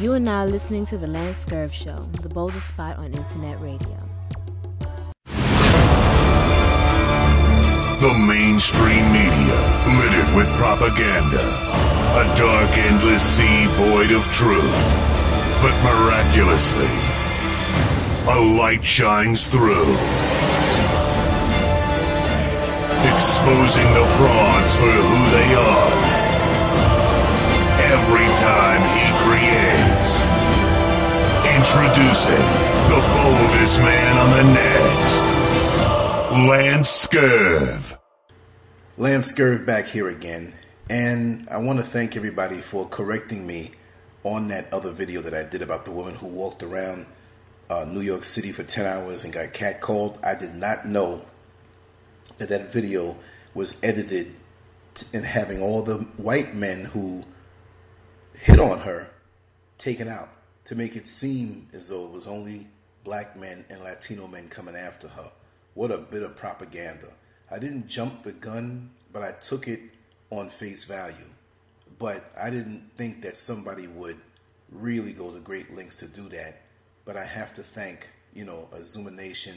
You are now listening to The Lance Scurv Show, the boldest spot on internet radio. The mainstream media, littered with propaganda. A dark, endless sea void of truth. But miraculously, a light shines through. Exposing the frauds for who they are. Every time he creates. Introducing the boldest man on the net. Lance Scurv. Lance Scurv back here again, and I want to thank everybody for correcting me on that other video that I did about the woman who walked around uh, New York City for 10 hours and got catcalled. I did not know that that video was edited and having all the white men who hit on her taken out to make it seem as though it was only black men and Latino men coming after her. What a bit of propaganda. I didn't jump the gun, but I took it on face value. But I didn't think that somebody would really go to great lengths to do that. But I have to thank, you know, Azuma Nation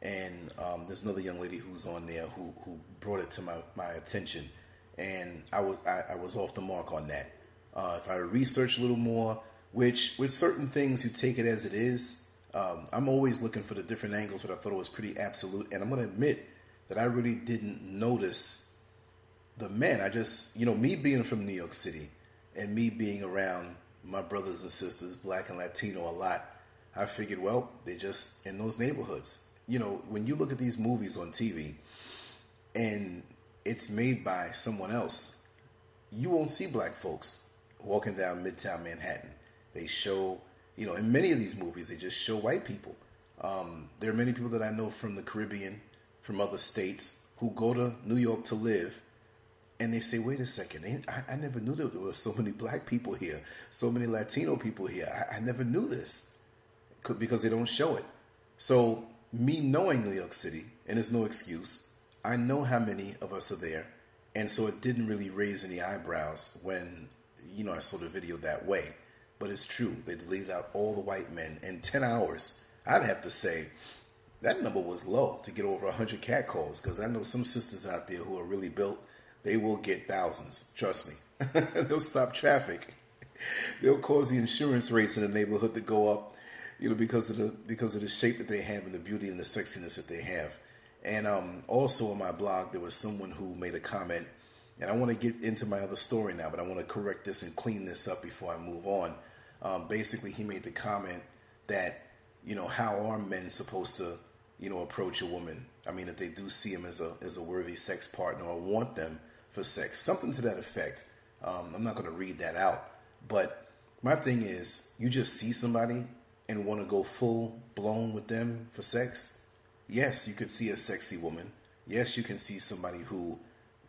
and um, there's another young lady who's on there who, who brought it to my, my attention. And I was I, I was off the mark on that. Uh, if I research a little more, which with certain things you take it as it is. Um, I'm always looking for the different angles, but I thought it was pretty absolute. And I'm going to admit that I really didn't notice the men. I just, you know, me being from New York City and me being around my brothers and sisters, black and Latino, a lot, I figured, well, they're just in those neighborhoods. You know, when you look at these movies on TV and it's made by someone else, you won't see black folks walking down Midtown Manhattan. They show, you know, in many of these movies, they just show white people. Um, there are many people that I know from the Caribbean, from other states, who go to New York to live, and they say, "Wait a second, I, I never knew there were so many black people here, so many Latino people here. I, I never knew this," because they don't show it. So, me knowing New York City, and it's no excuse, I know how many of us are there, and so it didn't really raise any eyebrows when you know I saw the video that way. But it's true. They deleted out all the white men in 10 hours. I'd have to say that number was low to get over 100 cat calls because I know some sisters out there who are really built. They will get thousands. Trust me. They'll stop traffic. They'll cause the insurance rates in the neighborhood to go up, you know, because of the because of the shape that they have and the beauty and the sexiness that they have. And um, also on my blog, there was someone who made a comment, and I want to get into my other story now, but I want to correct this and clean this up before I move on. Um, basically, he made the comment that, you know, how are men supposed to, you know, approach a woman? I mean, if they do see him as a as a worthy sex partner or want them for sex, something to that effect. Um, I'm not going to read that out, but my thing is, you just see somebody and want to go full blown with them for sex. Yes, you could see a sexy woman. Yes, you can see somebody who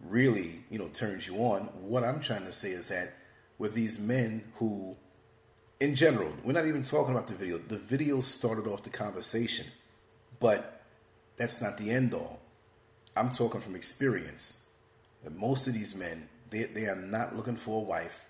really, you know, turns you on. What I'm trying to say is that with these men who in general, we're not even talking about the video. The video started off the conversation, but that's not the end all. I'm talking from experience. Most of these men, they, they are not looking for a wife.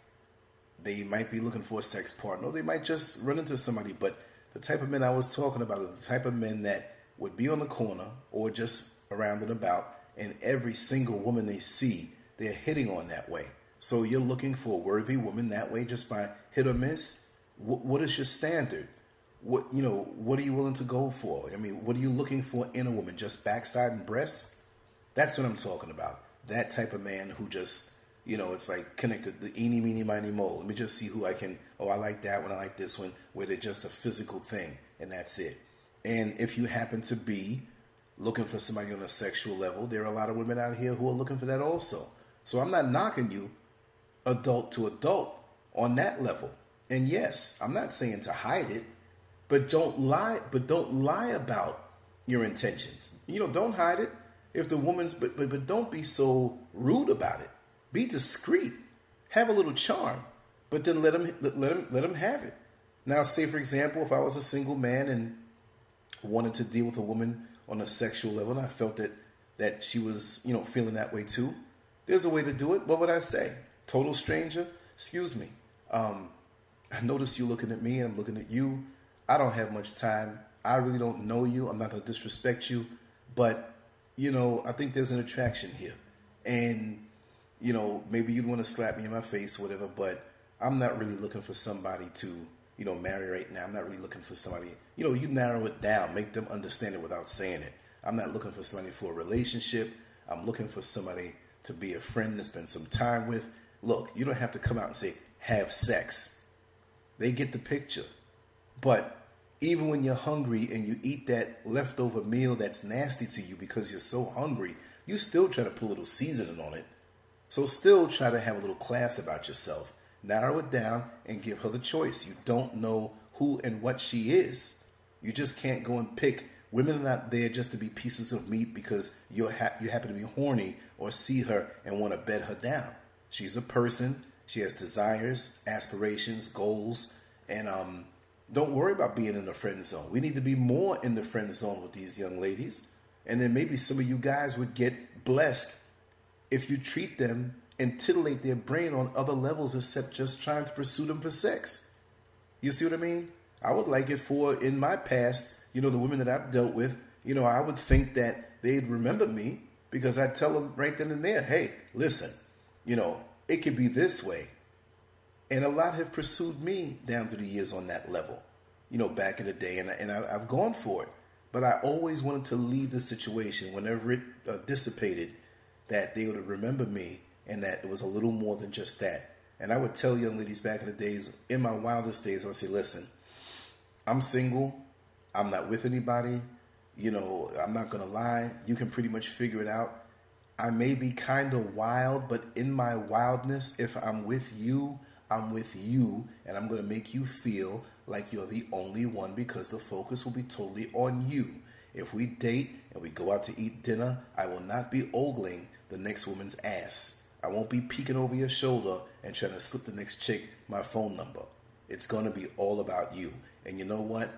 They might be looking for a sex partner. They might just run into somebody. But the type of men I was talking about are the type of men that would be on the corner or just around and about, and every single woman they see, they're hitting on that way. So you're looking for a worthy woman that way just by hit or miss what, what is your standard? What you know? What are you willing to go for? I mean, what are you looking for in a woman? Just backside and breasts? That's what I'm talking about. That type of man who just you know, it's like connected the eeny, meeny, miny, mole. Let me just see who I can. Oh, I like that one. I like this one. Where they're just a physical thing, and that's it. And if you happen to be looking for somebody on a sexual level, there are a lot of women out here who are looking for that also. So I'm not knocking you, adult to adult, on that level. And yes, I'm not saying to hide it, but don't lie. But don't lie about your intentions. You know, don't hide it. If the woman's, but but, but don't be so rude about it. Be discreet. Have a little charm, but then let him let him let him have it. Now, say for example, if I was a single man and wanted to deal with a woman on a sexual level, and I felt that that she was, you know, feeling that way too. There's a way to do it. What would I say? Total stranger? Excuse me. Um, I notice you looking at me and I'm looking at you. I don't have much time. I really don't know you. I'm not going to disrespect you, but you know, I think there's an attraction here. And you know, maybe you'd want to slap me in my face whatever, but I'm not really looking for somebody to, you know, marry right now. I'm not really looking for somebody, you know, you narrow it down, make them understand it without saying it. I'm not looking for somebody for a relationship. I'm looking for somebody to be a friend to spend some time with. Look, you don't have to come out and say, have sex. They get the picture. But even when you're hungry and you eat that leftover meal that's nasty to you because you're so hungry, you still try to put a little seasoning on it. So still try to have a little class about yourself. Narrow it down and give her the choice. You don't know who and what she is. You just can't go and pick. Women are not there just to be pieces of meat because you ha- you happen to be horny or see her and want to bed her down. She's a person. She has desires, aspirations, goals, and um, don't worry about being in the friend zone. We need to be more in the friend zone with these young ladies. And then maybe some of you guys would get blessed if you treat them and titillate their brain on other levels except just trying to pursue them for sex. You see what I mean? I would like it for in my past, you know, the women that I've dealt with, you know, I would think that they'd remember me because I'd tell them right then and there, hey, listen, you know, it could be this way. And a lot have pursued me down through the years on that level, you know, back in the day, and, I, and I, have gone for it. But I always wanted to leave the situation whenever it uh, dissipated that they would remember me and that it was a little more than just that. And I would tell young ladies back in the days, in my wildest days, I would say, listen, I'm single. I'm not with anybody. You know, I'm not going to lie. You can pretty much figure it out. I may be kind of wild, but in my wildness, if I'm with you, I'm with you and I'm going to make you feel like you're the only one because the focus will be totally on you. If we date and we go out to eat dinner, I will not be ogling the next woman's ass. I won't be peeking over your shoulder and trying to slip the next chick my phone number. It's going to be all about you. And you know what?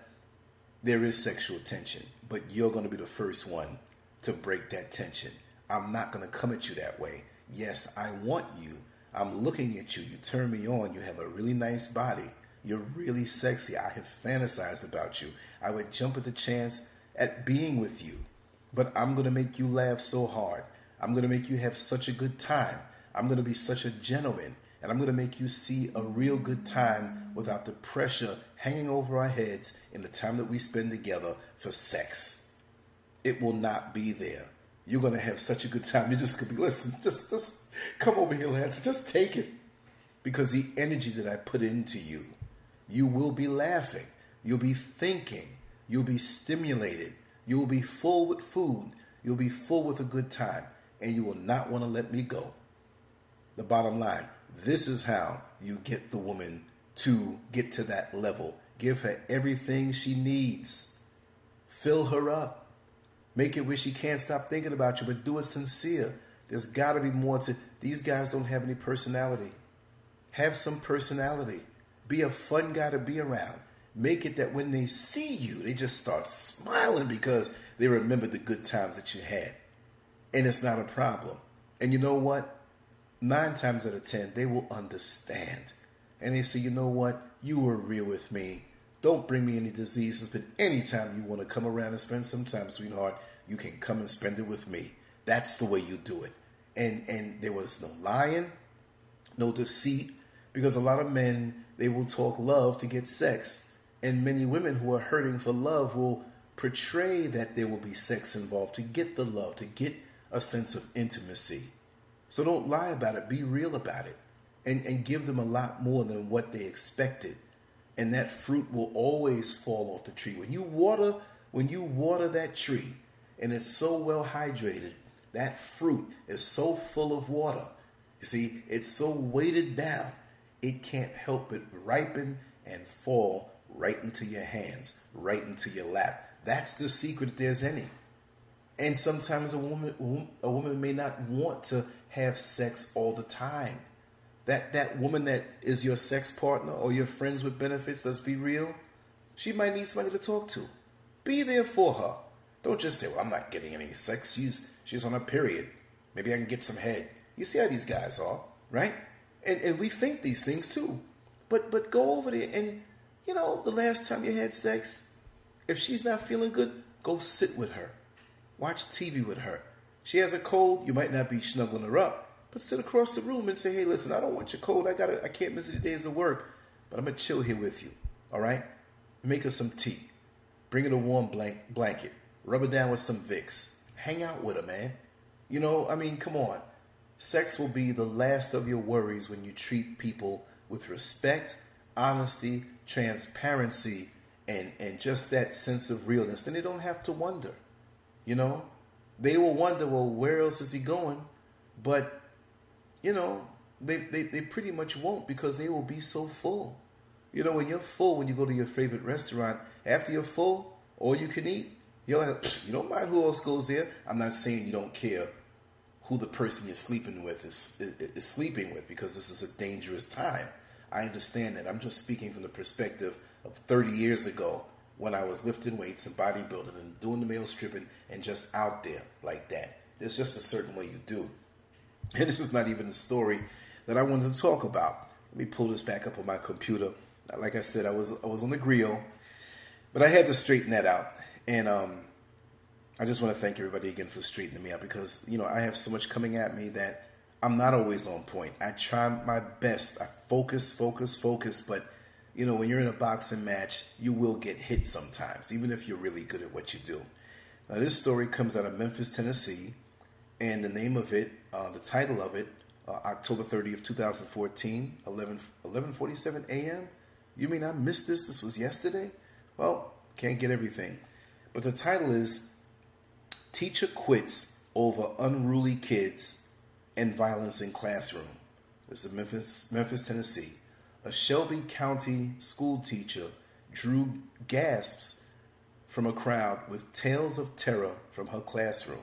There is sexual tension, but you're going to be the first one to break that tension. I'm not going to come at you that way. Yes, I want you, I'm looking at you. You turn me on. You have a really nice body. You're really sexy. I have fantasized about you. I would jump at the chance at being with you. But I'm going to make you laugh so hard. I'm going to make you have such a good time. I'm going to be such a gentleman. And I'm going to make you see a real good time without the pressure hanging over our heads in the time that we spend together for sex. It will not be there. You're going to have such a good time. You're just to be, listen, just, just Come over here, Lance. Just take it. Because the energy that I put into you, you will be laughing. You'll be thinking. You'll be stimulated. You'll be full with food. You'll be full with a good time. And you will not want to let me go. The bottom line this is how you get the woman to get to that level. Give her everything she needs. Fill her up. Make it wish he can't stop thinking about you, but do it sincere. There's got to be more to these guys don't have any personality. Have some personality. Be a fun guy to be around. Make it that when they see you, they just start smiling because they remember the good times that you had. And it's not a problem. And you know what? Nine times out of ten, they will understand. And they say, you know what? You were real with me. Don't bring me any diseases, but anytime you want to come around and spend some time, sweetheart, you can come and spend it with me. That's the way you do it and and there was no lying, no deceit, because a lot of men they will talk love to get sex, and many women who are hurting for love will portray that there will be sex involved to get the love, to get a sense of intimacy. So don't lie about it. Be real about it, and and give them a lot more than what they expected, and that fruit will always fall off the tree when you water when you water that tree, and it's so well hydrated that fruit is so full of water. You see, it's so weighted down, it can't help but ripen and fall right into your hands, right into your lap. That's the secret, if there's any. And sometimes a woman, a woman may not want to have sex all the time. That that woman that is your sex partner or your friends with benefits, let's be real, she might need somebody to talk to. Be there for her. Don't just say, "Well, I'm not getting any sex." She's She's on a period. Maybe I can get some head. You see how these guys are, right? And, and we think these things too. but but go over there and you know the last time you had sex, if she's not feeling good, go sit with her, watch TV with her. She has a cold, you might not be snuggling her up, but sit across the room and say, hey, listen, I don't want your cold. I gotta I can't miss any days of work, but I'm gonna chill here with you. All right, make her some tea, bring her a warm blank, blanket, rub her down with some Vicks, hang out with her, man. You know, I mean, come on. Sex will be the last of your worries when you treat people with respect, honesty, transparency, and, and just that sense of realness. Then they don't have to wonder. You know, they will wonder, well, where else is he going? But, you know, they, they, they pretty much won't because they will be so full. You know, when you're full, when you go to your favorite restaurant, after you're full, all you can eat, you're like, you don't mind who else goes there. I'm not saying you don't care who the person you're sleeping with is, is, is sleeping with because this is a dangerous time. I understand that. I'm just speaking from the perspective of 30 years ago when I was lifting weights and bodybuilding and doing the male stripping and just out there like that. There's just a certain way you do. And this is not even the story that I wanted to talk about. Let me pull this back up on my computer. Like I said, I was I was on the grill, but I had to straighten that out. And um, I just want to thank everybody again for straightening me out because, you know, I have so much coming at me that I'm not always on point. I try my best. I focus, focus, focus, but you know, when you're in a boxing match, you will get hit sometimes, even if you're really good at what you do. Now, this story comes out of Memphis, Tennessee, and the name of it, uh, the title of it, uh, October 30th, 2014, 11, 11.47 a.m. You mean I missed this? This was yesterday? Well, can't get everything. But the title is Teacher quits over unruly kids and violence in classroom. This is Memphis, Memphis, Tennessee. A Shelby County school teacher drew gasps from a crowd with tales of terror from her classroom.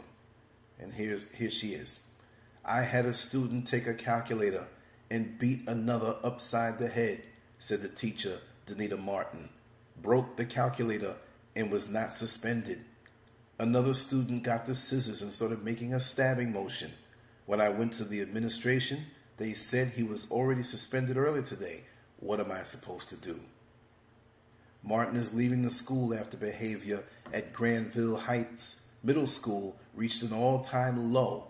And here's here she is. I had a student take a calculator and beat another upside the head, said the teacher, Danita Martin. Broke the calculator and was not suspended. Another student got the scissors and started making a stabbing motion. When I went to the administration, they said he was already suspended earlier today. What am I supposed to do? Martin is leaving the school after behavior at Granville Heights Middle School reached an all time low.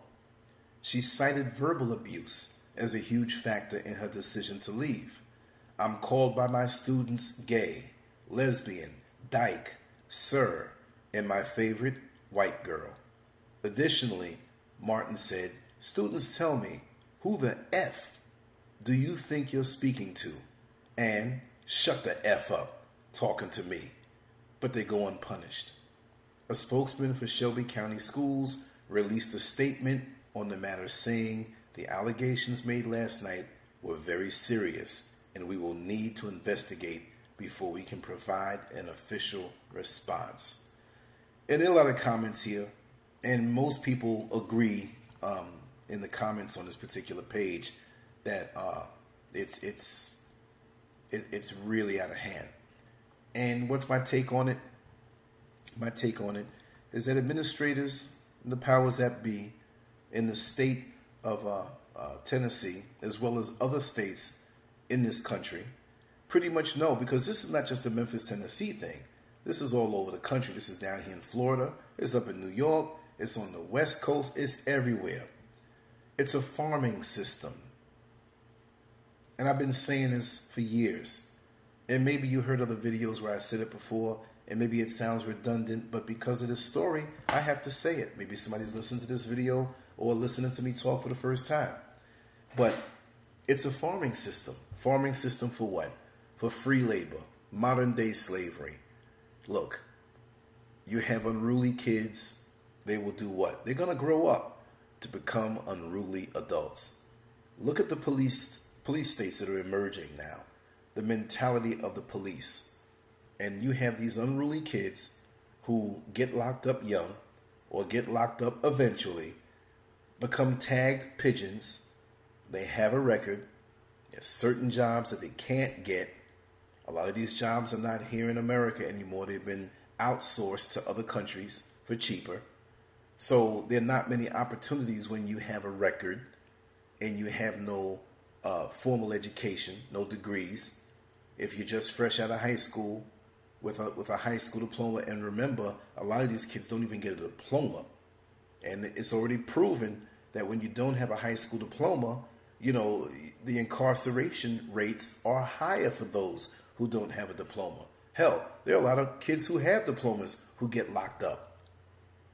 She cited verbal abuse as a huge factor in her decision to leave. I'm called by my students gay, lesbian, dyke, sir, and my favorite, white girl. Additionally, Martin said, Students tell me, who the F do you think you're speaking to? And shut the F up talking to me. But they go unpunished. A spokesman for Shelby County Schools released a statement on the matter saying the allegations made last night were very serious and we will need to investigate before we can provide an official response and there are a lot of comments here, and most people agree um, in the comments on this particular page that uh, it's it's it, it's really out of hand. And what's my take on it? My take on it is that administrators, the powers that be, in the state of uh, uh, Tennessee, as well as other states in this country, pretty much know because this is not just a Memphis, Tennessee thing. This is all over the country. This is down here in Florida. It's up in New York. It's on the West Coast. It's everywhere. It's a farming system. And I've been saying this for years. And maybe you heard other videos where I said it before, and maybe it sounds redundant, but because of this story, I have to say it. Maybe somebody's listening to this video or listening to me talk for the first time. But it's a farming system. Farming system for what? For free labor, modern day slavery. Look, you have unruly kids, they will do what? They're going to grow up to become unruly adults. Look at the police police states that are emerging now. The mentality of the police. And you have these unruly kids who get locked up young or get locked up eventually, become tagged pigeons. They have a record. There's certain jobs that they can't get a lot of these jobs are not here in America anymore. They've been outsourced to other countries for cheaper. So there are not many opportunities when you have a record and you have no uh, formal education, no degrees. if you're just fresh out of high school with a with a high school diploma. And remember, a lot of these kids don't even get a diploma, and it's already proven that when you don't have a high school diploma, you know the incarceration rates are higher for those who don't have a diploma. Hell, there are a lot of kids who have diplomas who get locked up.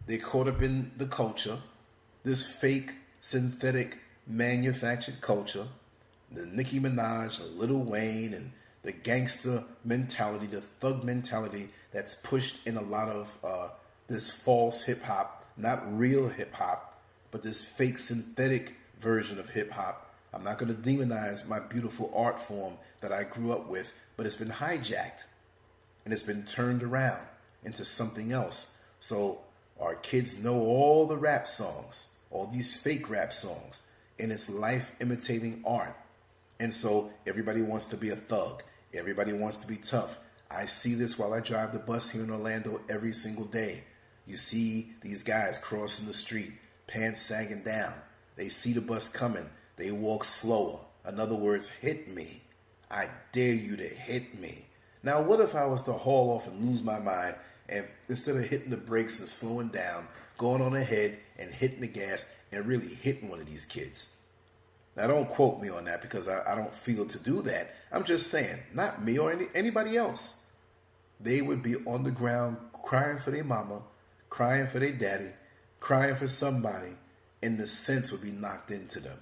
They're caught up in the culture, this fake, synthetic, manufactured culture, the Nicki Minaj, the Lil Wayne, and the gangster mentality, the thug mentality that's pushed in a lot of uh, this false hip hop, not real hip hop, but this fake synthetic version of hip hop. I'm not going to demonize my beautiful art form that I grew up with, but it's been hijacked and it's been turned around into something else. So our kids know all the rap songs, all these fake rap songs, and it's life imitating art. And so everybody wants to be a thug. Everybody wants to be tough. I see this while I drive the bus here in Orlando every single day. You see these guys crossing the street, pants sagging down. They see the bus coming. They walk slower. In other words, hit me. I dare you to hit me. Now, what if I was to haul off and lose my mind and instead of hitting the brakes and slowing down, going on ahead and hitting the gas and really hitting one of these kids? Now, don't quote me on that because I, I don't feel to do that. I'm just saying, not me or any, anybody else. They would be on the ground crying for their mama, crying for their daddy, crying for somebody, and the sense would be knocked into them.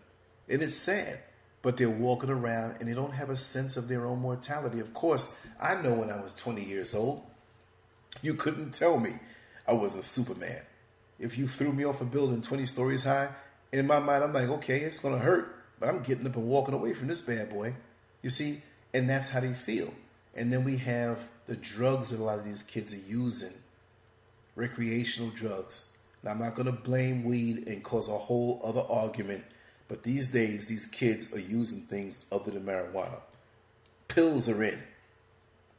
And it's sad, but they're walking around and they don't have a sense of their own mortality. Of course, I know when I was 20 years old, you couldn't tell me I was a Superman. If you threw me off a building 20 stories high, in my mind, I'm like, okay, it's going to hurt but I'm getting up and walking away from this bad boy. You see? And that's how they feel. And then we have the drugs that a lot of these kids are using recreational drugs. Now, I'm not going to blame weed and cause a whole other argument, but these days, these kids are using things other than marijuana. Pills are in.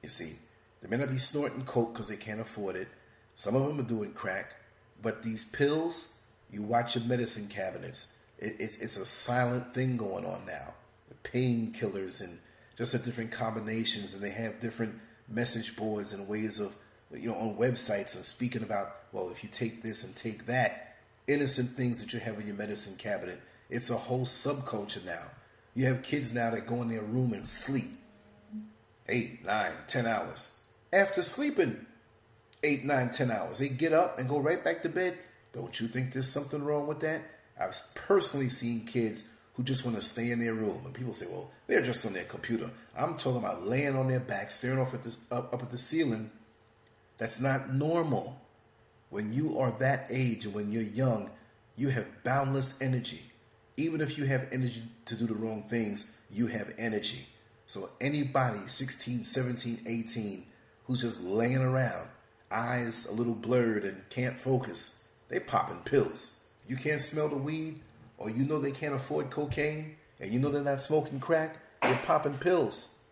You see, they may not be snorting coke because they can't afford it. Some of them are doing crack, but these pills, you watch your medicine cabinets it, it's, it's a silent thing going on now. The painkillers and just the different combinations, and they have different message boards and ways of, you know, on websites and speaking about, well, if you take this and take that, innocent things that you have in your medicine cabinet. It's a whole subculture now. You have kids now that go in their room and sleep eight, nine, ten hours. After sleeping eight, nine, ten hours, they get up and go right back to bed. Don't you think there's something wrong with that? I've personally seen kids who just want to stay in their room, and people say, "Well, they're just on their computer." I'm talking about laying on their back, staring off at this up, up at the ceiling. That's not normal. When you are that age and when you're young, you have boundless energy. Even if you have energy to do the wrong things, you have energy. So anybody 16, 17, 18 who's just laying around, eyes a little blurred and can't focus, they popping pills you can't smell the weed, or you know they can't afford cocaine, and you know they're not smoking crack, they're popping pills.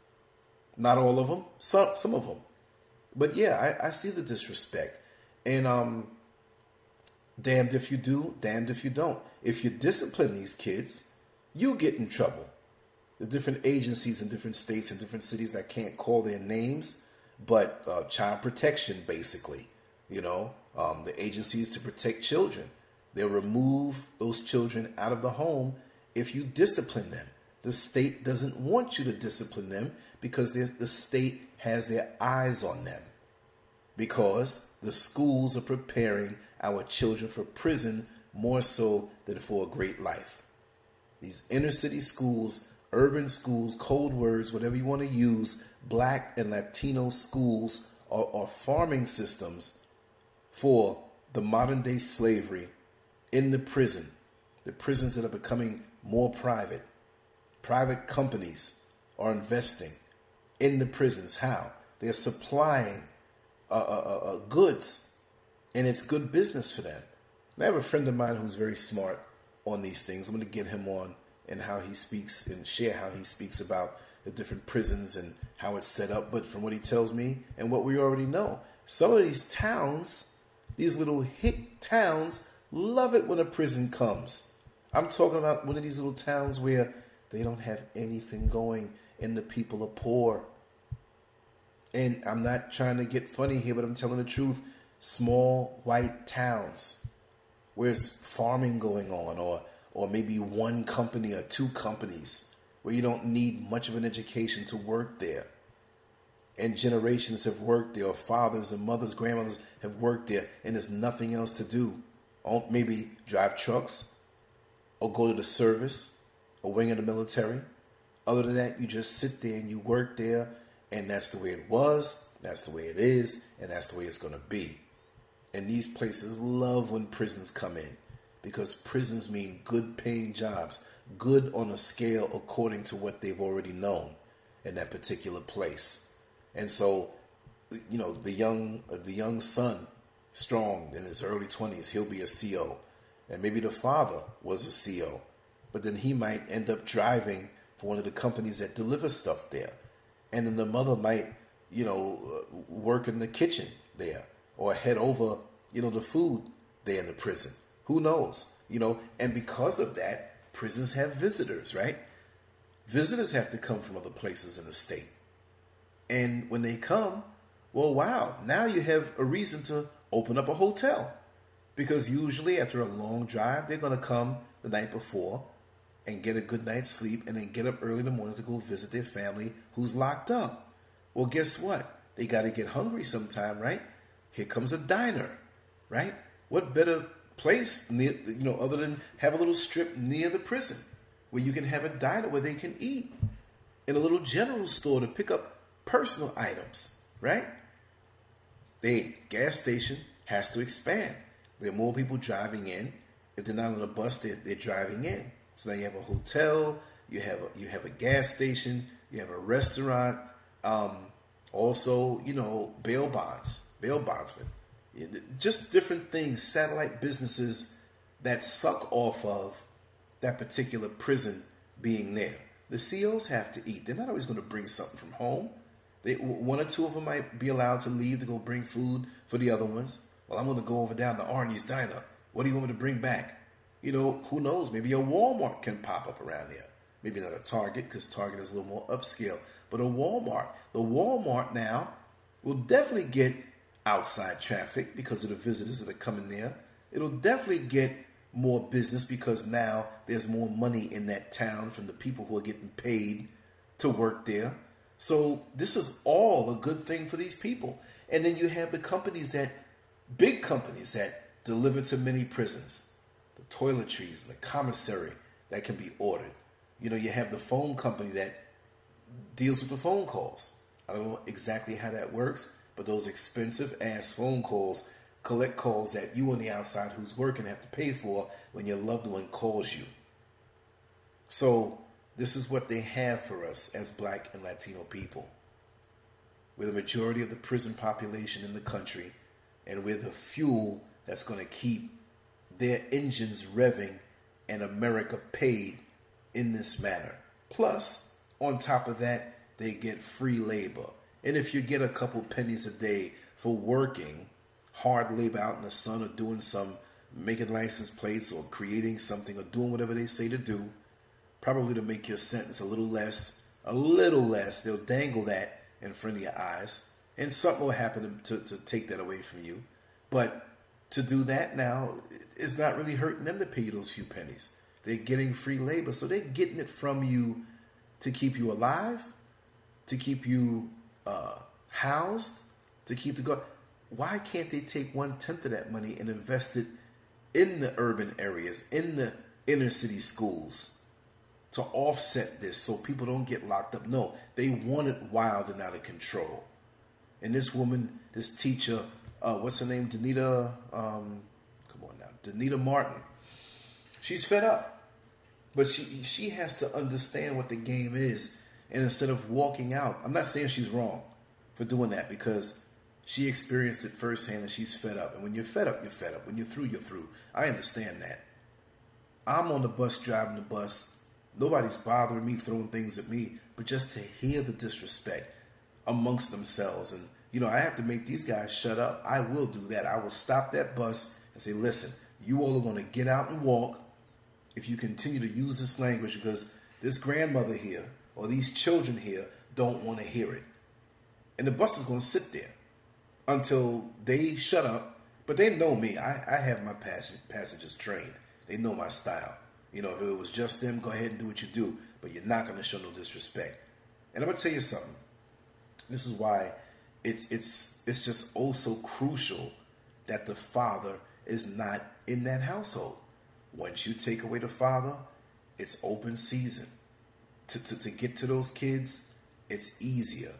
Not all of them, some some of them. But yeah, I, I see the disrespect, and um, damned if you do, damned if you don't. If you discipline these kids, you get in trouble. The different agencies in different states and different cities I can't call their names, but uh, child protection, basically, you know, um, the agencies to protect children. They'll remove those children out of the home if you discipline them. The state doesn't want you to discipline them because the state has their eyes on them. Because the schools are preparing our children for prison more so than for a great life. These inner city schools, urban schools, code words, whatever you want to use, black and Latino schools are, are farming systems for the modern day slavery in the prison, the prisons that are becoming more private. Private companies are investing in the prisons. How? They're supplying uh, uh, uh, uh, goods, and it's good business for them. And I have a friend of mine who's very smart on these things. I'm going to get him on and how he speaks and share how he speaks about the different prisons and how it's set up. But from what he tells me and what we already know, some of these towns, these little hick towns, love it when a prison comes. I'm talking about one of these little towns where they don't have anything going and the people are poor. and I'm not trying to get funny here, but I'm telling the truth. Small white towns where there's farming going on, or or maybe one company or two companies where you don't need much of an education to work there. And generations have worked there, or fathers and mothers, grandmothers have worked there, and there's nothing else to do. Or maybe drive trucks, or go to the service, or wing of the military. Other than that, you just sit there and you work there, and that's the way it was, that's the way it is, and that's the way it's going to be. And these places love when prisons come in because prisons mean good paying jobs, good on a scale according to what they've already known in that particular place. And so, you know, the young the young son, strong in his early 20s, he'll be a CO. And maybe the father was a CO, but then he might end up driving for one of the companies that deliver stuff there. And then the mother might, you know, uh, work in the kitchen there or head over, you know, the food there in the prison. Who knows? You know, and because of that, prisons have visitors, right? Visitors have to come from other places in the state. And when they come, well, wow, now you have a reason to open up a hotel. Because usually after a long drive, they're going to come the night before and get a good night's sleep and then get up early in the morning to go visit their family who's locked up. Well, guess what? They got to get hungry sometime, right? Here comes a diner, right? What better place near, you know, other than have a little strip near the prison where you can have a diner where they can eat, in a little general store to pick up personal items, right? The gas station has to expand. There are more people driving in. If they're not on a bus, they're, they're driving in. So now you have a hotel, you have a, you have a gas station, you have a restaurant, um, also you know bail bonds, bail bondsmen just different things, satellite businesses that suck off of that particular prison being there. The COs have to eat. They're not always going to bring something from home. They, one or two of them might be allowed to leave to go bring food for the other ones. Well, I'm going to go over down to Arnie's Diner. What do you want me to bring back? You know, who knows? Maybe a Walmart can pop up around here. Maybe not a Target because Target is a little more upscale, but a Walmart. The Walmart now will definitely get outside traffic because of the visitors that are coming there. It'll definitely get more business because now there's more money in that town from the people who are getting paid to work there. So this is all a good thing for these people. And then you have the companies that, big companies that deliver to many prisons, the toiletries and the commissary that can be ordered. You know, you have the phone company that deals with the phone calls. I don't know exactly how that works, but those expensive ass phone calls collect calls that you on the outside who's working have to pay for when your loved one calls you. So, this is what they have for us as black and Latino people. We're the majority of the prison population in the country, and we're the fuel that's going to keep their engines revving and America paid in this manner. Plus, on top of that, they get free labor. And if you get a couple pennies a day for working hard labor out in the sun or doing some making license plates or creating something or doing whatever they say to do, probably to make your sentence a little less, a little less, they'll dangle that in front of your eyes. And something will happen to, to, to take that away from you. But to do that now is not really hurting them to pay you those few pennies. They're getting free labor, so they're getting it from you to keep you alive, to keep you uh, housed to keep the go. Why can't they take one tenth of that money and invest it in the urban areas, in the inner city schools, to offset this so people don't get locked up? No, they want it wild and out of control. And this woman, this teacher, uh, what's her name? Danita. Um, come on now, Danita Martin. She's fed up, but she she has to understand what the game is and instead of walking out, I'm not saying she's wrong for doing that because she experienced it firsthand and she's fed up. And when you're fed up, you're fed up. When you're through, you're through. I understand that. I'm on the bus driving the bus. Nobody's bothering me, throwing things at me, but just to hear the disrespect amongst themselves. And, you know, I have to make these guys shut up. I will do that. I will stop that bus and say, listen, you all are going to get out and walk if you continue to use this language because this grandmother here or these children here don't want to hear it. And the bus is going to sit there until they shut up. But they know me. I, I have my passengers trained. They know my style. You know, if it was just them, go ahead and do what you do. But you're not going to show no disrespect. And I'm going to tell you something. This is why it's it's it's just oh also crucial that the father is not in that household. Once you take away the father, it's open season. To, to, to get to those kids, it's easier.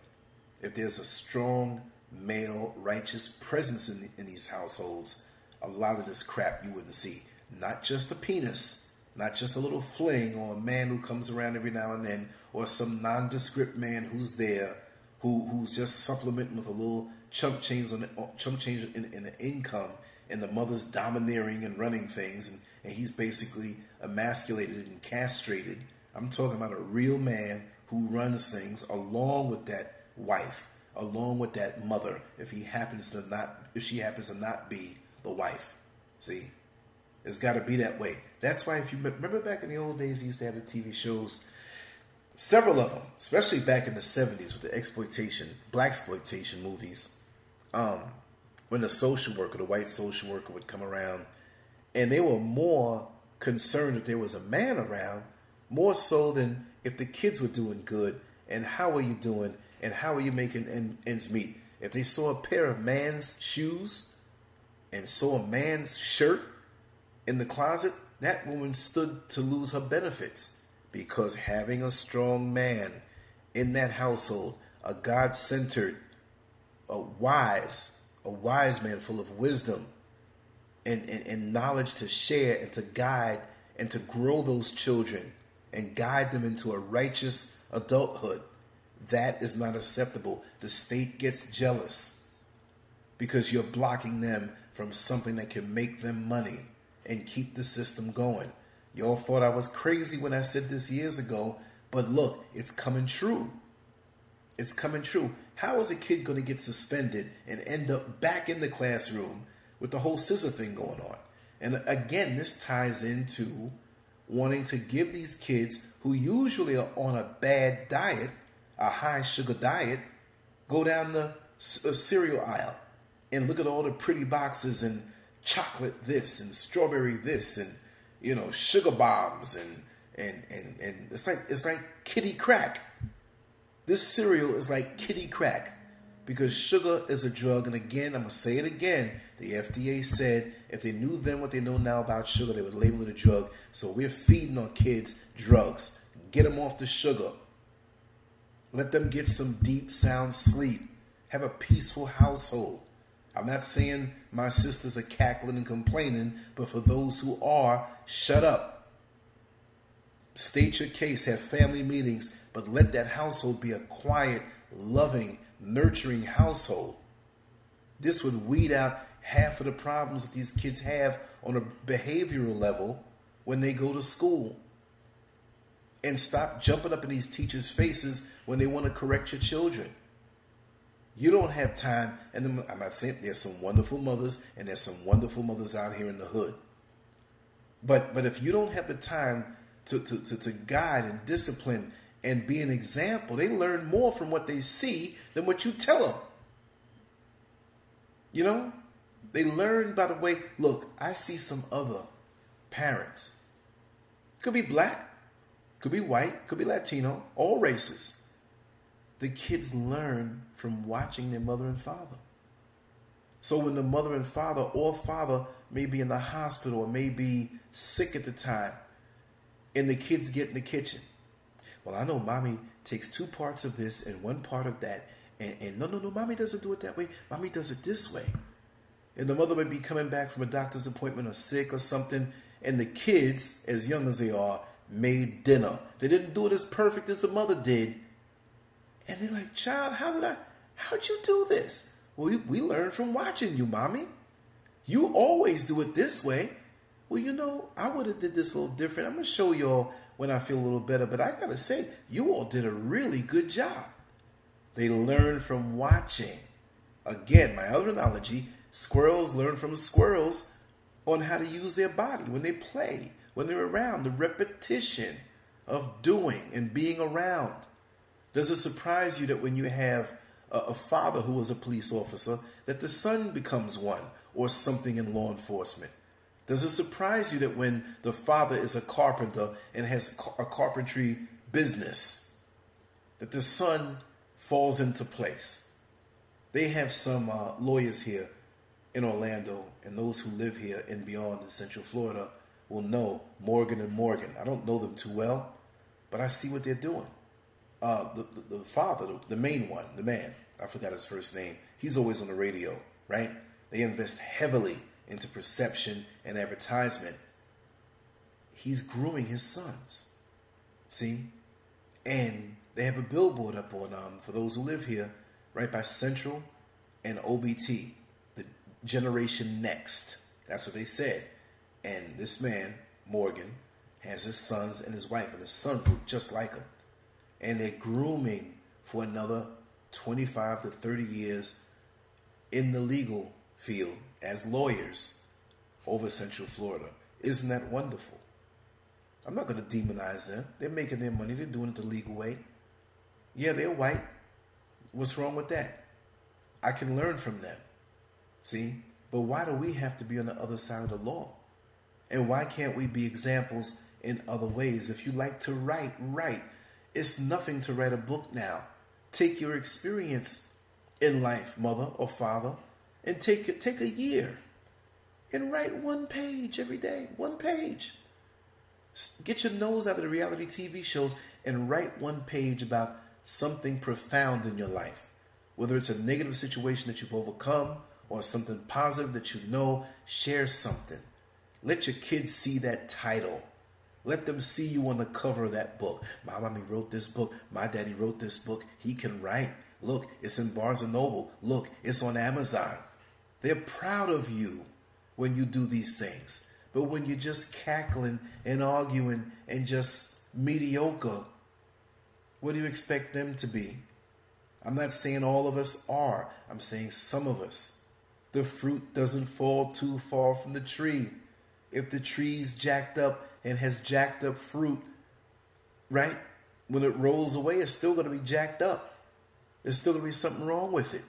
If there's a strong male righteous presence in, in these households, a lot of this crap you wouldn't see. Not just a penis, not just a little fling or a man who comes around every now and then, or some nondescript man who's there who who's just supplementing with a little chump change on uh, chump change in, in the income, and the mother's domineering and running things, and, and he's basically emasculated and castrated. I'm talking about a real man who runs things along with that wife, along with that mother, if he happens to not, if she happens to not be the wife. See, it's got to be that way. That's why if you remember back in the old days, he used to have the TV shows several of them, especially back in the 70s with the exploitation, black exploitation movies, um, when the social worker, the white social worker would come around, and they were more concerned if there was a man around, more so than if the kids were doing good, and how are you doing, and how are you making ends meet. If they saw a pair of man's shoes and saw a man's shirt in the closet, that woman stood to lose her benefits because having a strong man in that household, a God centered, a wise, a wise man full of wisdom and, and, and knowledge to share and to guide and to grow those children and guide them into a righteous adulthood, that is not acceptable. The state gets jealous because you're blocking them from something that can make them money and keep the system going. Y'all thought I was crazy when I said this years ago, but look, it's coming true. It's coming true. How is a kid going to get suspended and end up back in the classroom with the whole scissor thing going on? And again, this ties into wanting to give these kids who usually are on a bad diet, a high sugar diet, go down the uh, cereal aisle and look at all the pretty boxes and chocolate this and strawberry this and you know, sugar bombs and and and and it's like it's like kitty crack. This cereal is like kitty crack because sugar is a drug. And again, I'm gonna say it again. The FDA said if they knew then what they know now about sugar, they would label it a drug. So we're feeding our kids drugs. Get them off the sugar. Let them get some deep, sound sleep. Have a peaceful household. I'm not saying my sisters are cackling and complaining, but for those who are, shut up. State your case, have family meetings, but let that household be a quiet, loving, nurturing household. This would weed out half of the problems that these kids have on a behavioral level when they go to school. And stop jumping up in these teachers' faces when they want to correct your children. You don't have time, and I'm not saying there's some wonderful mothers, and there's some wonderful mothers out here in the hood. But but if you don't have the time to, to, to, to guide and discipline and be an example, they learn more from what they see than what you tell them. You know, they learn by the way. Look, I see some other parents. Could be black, could be white, could be Latino, all races the kids learn from watching their mother and father. So when the mother and father or father may be in the hospital or may be sick at the time, and the kids get in the kitchen. Well, I know mommy takes two parts of this and one part of that. And, and no, no, no, mommy doesn't do it that way. Mommy does it this way. And the mother may be coming back from a doctor's appointment or sick or something. And the kids, as young as they are, made dinner. They didn't do it as perfect as the mother did, and they're like, child, how did I, how'd you do this? Well, we, we learned from watching you, mommy. You always do it this way. Well, you know, I would have did this a little different. I'm going to show y'all when I feel a little better. But I got to say, you all did a really good job. They learn from watching. Again, my other analogy, squirrels learn from squirrels on how to use their body when they play, when they're around, the repetition of doing and being around. Does it surprise you that when you have a, a father who was a police officer, that the son becomes one or something in law enforcement? Does it surprise you that when the father is a carpenter and has a carpentry business, that the son falls into place? They have some uh, lawyers here in Orlando, and those who live here and beyond in Central Florida will know Morgan and Morgan. I don't know them too well, but I see what they're doing. Uh, the, the, the, father, the, the main one, the man, I forgot his first name. He's always on the radio, right? They invest heavily into perception and advertisement, he's grooming his sons. See? And they have a billboard up on, um, for those who live here, right by Central and OBT, the Generation Next. That's what they said. And this man, Morgan, has his sons and his wife, and his sons look just like him. And they're grooming for another 25 to 30 years in the legal field as lawyers over Central Florida. Isn't that wonderful? I'm not going to demonize them. They're making their money, they're doing it the legal way. Yeah, they're white. What's wrong with that? I can learn from them. See? But why do we have to be on the other side of the law? And why can't we be examples in other ways? If you like to write, write. It's nothing to write a book now. Take your experience in life, mother or father, and take take a year and write one page every day, one page. Get your nose out of the reality TV shows and write one page about something profound in your life. Whether it's a negative situation that you've overcome or something positive that you know, share something. Let your kids see that title. Let them see you on the cover of that book. My mommy wrote this book. My daddy wrote this book. He can write. Look, it's in Barnes and Noble. Look, it's on Amazon. They're proud of you when you do these things. But when you're just cackling and arguing and just mediocre, what do you expect them to be? I'm not saying all of us are, I'm saying some of us. The fruit doesn't fall too far from the tree. If the tree's jacked up and has jacked up fruit, right? When it rolls away, it's still going to be jacked up. There's still going to be something wrong with it.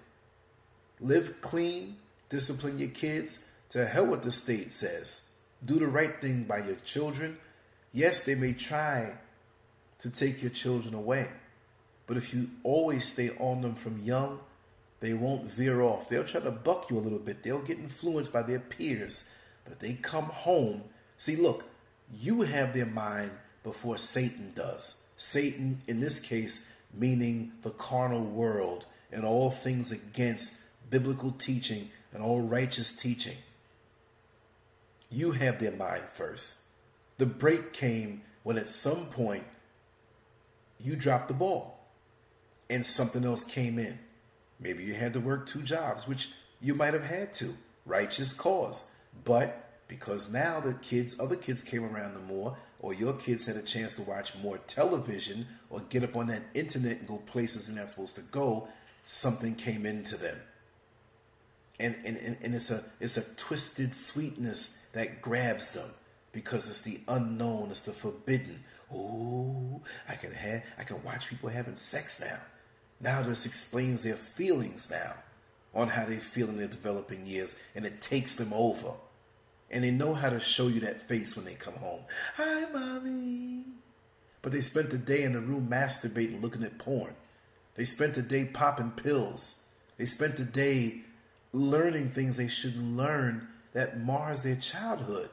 Live clean, discipline your kids. To hell what the state says. Do the right thing by your children. Yes, they may try to take your children away, but if you always stay on them from young, they won't veer off. They'll try to buck you a little bit. They'll get influenced by their peers. But if they come home, see, look, you have their mind before Satan does. Satan, in this case, meaning the carnal world and all things against biblical teaching and all righteous teaching. You have their mind first. The break came when at some point you dropped the ball and something else came in. Maybe you had to work two jobs, which you might have had to. Righteous cause. But because now the kids, other kids came around the more, or your kids had a chance to watch more television or get up on that internet and go places they're not supposed to go, something came into them and, and, and it's a it's a twisted sweetness that grabs them because it's the unknown, it's the forbidden. Oh, I can have I can watch people having sex now. Now this explains their feelings now on how they feel in their developing years, and it takes them over. And they know how to show you that face when they come home. Hi, mommy. But they spent the day in the room masturbating, looking at porn. They spent the day popping pills. They spent the day learning things they should learn that mars their childhood.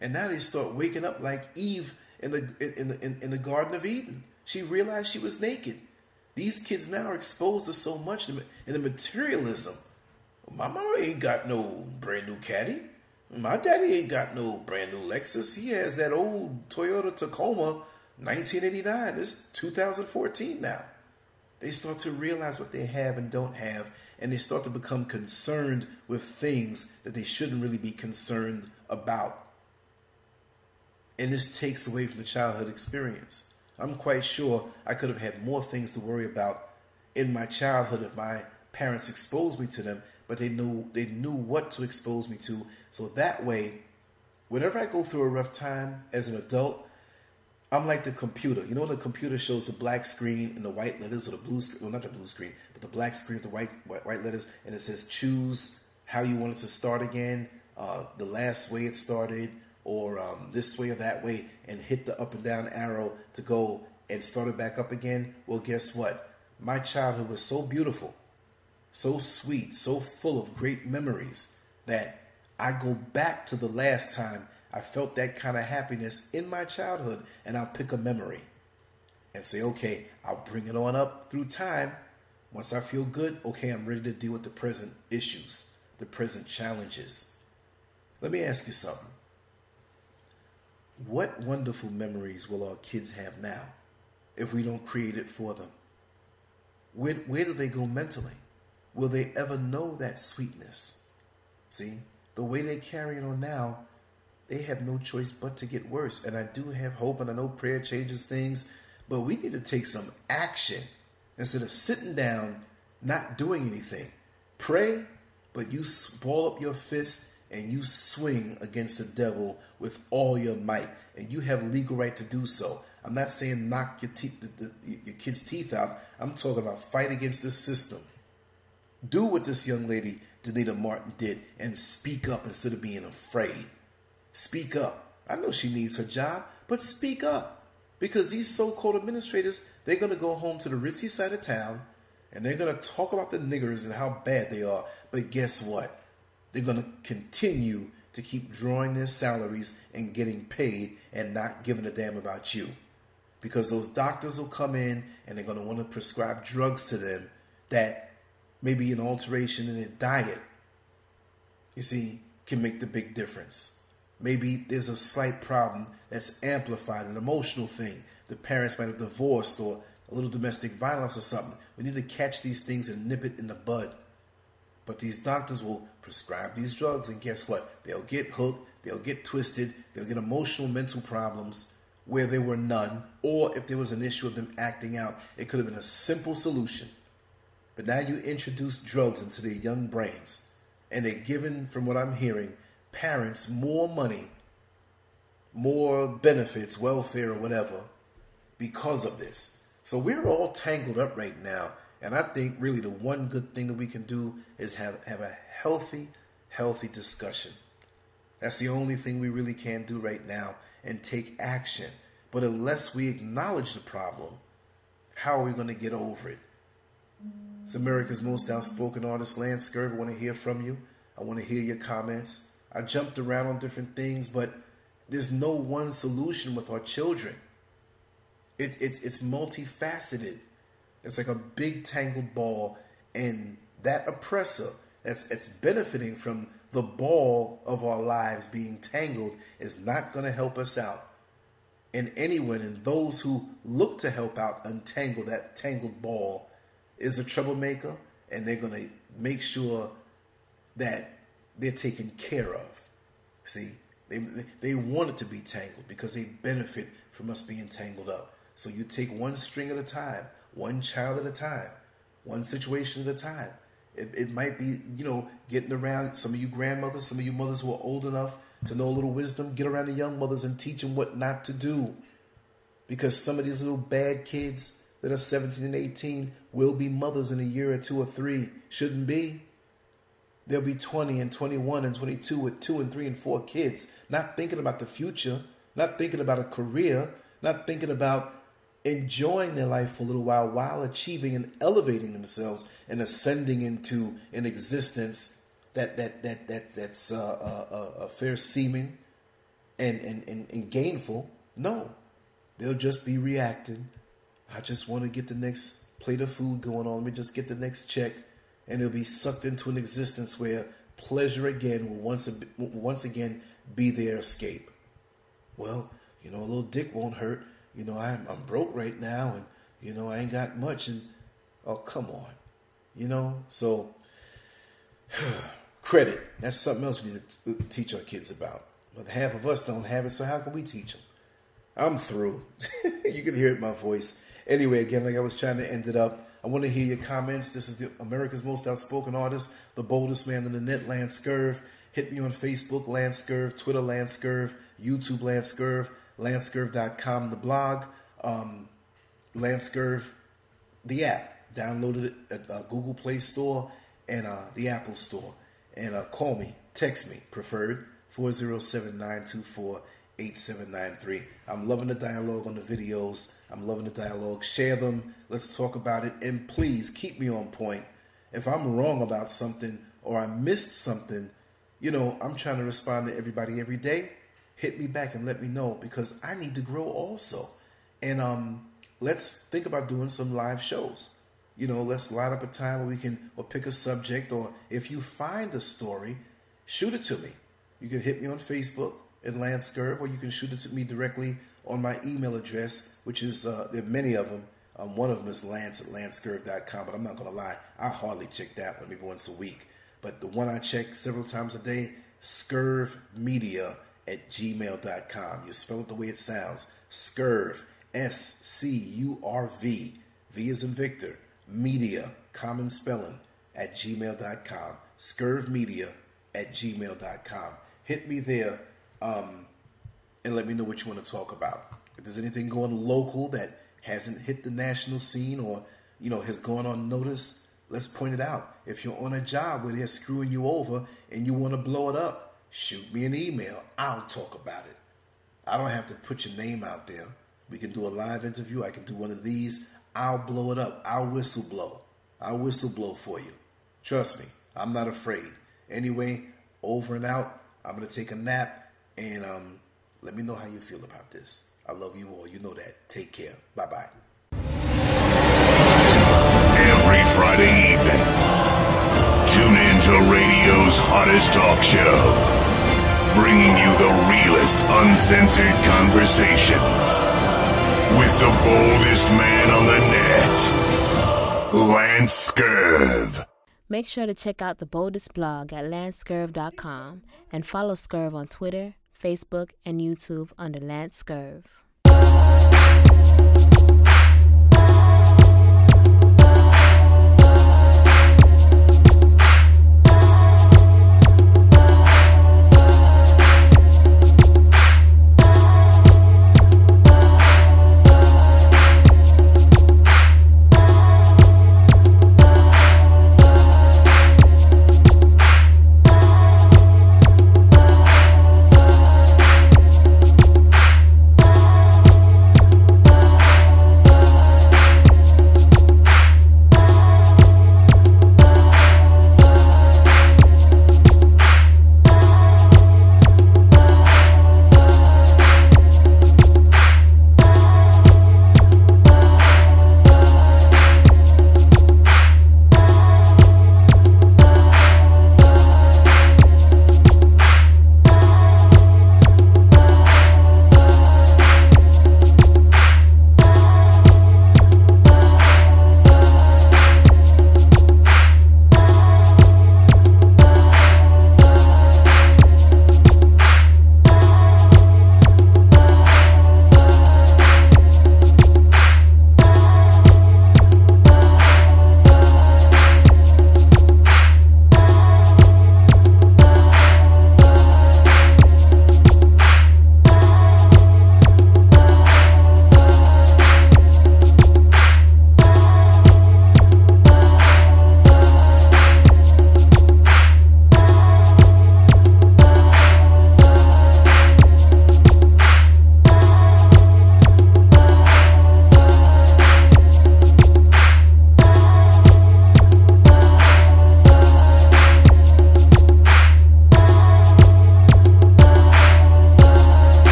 And now they start waking up like Eve in the in the in, in the Garden of Eden. She realized she was naked. These kids now are exposed to so much in the materialism. My mama ain't got no brand new caddy. My daddy ain't got no brand new Lexus. He has that old Toyota Tacoma 1989. It's 2014 now. They start to realize what they have and don't have and they start to become concerned with things that they shouldn't really be concerned about. And this takes away from the childhood experience. I'm quite sure I could have had more things to worry about in my childhood if my parents exposed me to them, but they knew they knew what to expose me to. So that way, whenever I go through a rough time as an adult, I'm like the computer. You know when the computer shows the black screen and the white letters or the blue screen, well not the blue screen, but the black screen with the white, white, white letters and it says choose how you want it to start again, uh, the last way it started, or um, this way or that way, and hit the up and down arrow to go and start it back up again. Well, guess what? My childhood was so beautiful, so sweet, so full of great memories that I go back to the last time I felt that kind of happiness in my childhood, and I'll pick a memory and say, okay, I'll bring it on up through time. Once I feel good, okay, I'm ready to deal with the present issues, the present challenges. Let me ask you something. What wonderful memories will our kids have now if we don't create it for them? Where, where do they go mentally? Will they ever know that sweetness? See, the way they carry it on now they have no choice but to get worse. And I do have hope, and I know prayer changes things, but we need to take some action instead of sitting down, not doing anything. Pray, but you ball up your fist and you swing against the devil with all your might, and you have legal right to do so. I'm not saying knock your teeth, the, the, your kid's teeth out. I'm talking about fight against this system. Do what this young lady, Danita Martin, did and speak up instead of being afraid. Speak up. I know she needs her job, but speak up. Because these so called administrators, they're going to go home to the ritzy side of town and they're going to talk about the niggers and how bad they are. But guess what? They're going to continue to keep drawing their salaries and getting paid and not giving a damn about you. Because those doctors will come in and they're going to want to prescribe drugs to them that maybe an alteration in their diet, you see, can make the big difference. Maybe there's a slight problem that's amplified, an emotional thing. The parents might have divorced or a little domestic violence or something. We need to catch these things and nip it in the bud. But these doctors will prescribe these drugs, and guess what? They'll get hooked, they'll get twisted, they'll get emotional, mental problems where there were none, or if there was an issue of them acting out, it could have been a simple solution. But now you introduce drugs into their young brains, and they're given, from what I'm hearing, parents more money, more benefits, welfare, or whatever because of this. So we're all tangled up right now. And I think really the one good thing that we can do is have, have a healthy, healthy discussion. That's the only thing we really can do right now and take action. But unless we acknowledge the problem, how are we going to get over it? It's America's most outspoken artist, Lance Scurv. I want to hear from you. I want to hear your comments. I jumped around on different things, but there's no one solution with our children. It, it's it's multifaceted. It's like a big tangled ball, and that oppressor that's that's benefiting from the ball of our lives being tangled is not going to help us out. And anyone and those who look to help out untangle that tangled ball is a troublemaker, and they're going to make sure that they're taken care of. See, they, they want it to be tangled because they benefit from us being tangled up. So you take one string at a time, one child at a time, one situation at a time. It, it might be, you know, getting around some of you grandmothers, some of you mothers who are old enough to know a little wisdom, get around the young mothers and teach them what not to do. Because some of these little bad kids that are 17 and 18 will be mothers in a year or two or three. Shouldn't be. They'll be 20 and 21 and 22 with two and three and four kids, not thinking about the future, not thinking about a career, not thinking about enjoying their life for a little while while achieving and elevating themselves and ascending into an existence that that that that that's uh, uh, uh, uh fair seeming and, and and and gainful. No, they'll just be reacting. I just want to get the next plate of food going on. Let me just get the next check and they'll be sucked into an existence where pleasure again will once once again be their escape. Well, you know, a little dick won't hurt. You know, I'm I'm broke right now, and you know I ain't got much. And oh, come on, you know. So credit that's something else we need to teach our kids about. But half of us don't have it, so how can we teach them? I'm through. you can hear it in my voice. Anyway, again, like I was trying to end it up. I want to hear your comments. This is the America's most outspoken artist, the boldest man in the net, Lance Scurv. Hit me on Facebook, Lance Scurv, Twitter, Lance Scurv, YouTube, Lance Scurv. LanceScurv.com, the blog, um, LanceScurv, the app. Downloaded it at uh, Google Play Store and uh, the Apple Store. And uh, call me, text me, preferred 407 924 8793. I'm loving the dialogue on the videos. I'm loving the dialogue. Share them. Let's talk about it. And please keep me on point. If I'm wrong about something or I missed something, you know, I'm trying to respond to everybody every day. Hit me back and let me know because I need to grow also. And um, let's think about doing some live shows. You know, let's line up a time where we can or pick a subject or if you find a story, shoot it to me. You can hit me on Facebook at Lance Scurv, or you can shoot it to me directly on my email address, which is, uh, there are many of them. Um, one of them is lance at lancescurv.com, but I'm not going to lie, I hardly check that one maybe once a week. But the one I check several times a day, scurvmedia at gmail.com. You spell it the way it sounds. Scurv, S C U R V, V is in Victor, media, common spelling, at gmail.com. Scurvmedia at gmail.com. Hit me there um, and let me know what you want to talk about. If there's anything going local that hasn't hit the national scene or you know has gone unnoticed, let's point it out. If you're on a job where they're screwing you over and you want to blow it up, shoot me an email. I'll talk about it. I don't have to put your name out there. We can do a live interview. I can do one of these. I'll blow it up. I'll whistle blow. I'll whistle blow for you. Trust me, I'm not afraid. Anyway, over and out. I'm gonna take a nap and um, let me know how you feel about this. I love you all. You know that. Take care. Bye bye. Every Friday evening, tune in to radio's hottest talk show, bringing you the realest, uncensored conversations with the boldest man on the net, Lance Scurv. Make sure to check out the boldest blog at lancescurv.com and follow Scurv on Twitter, Facebook, and YouTube under Lance Scurv.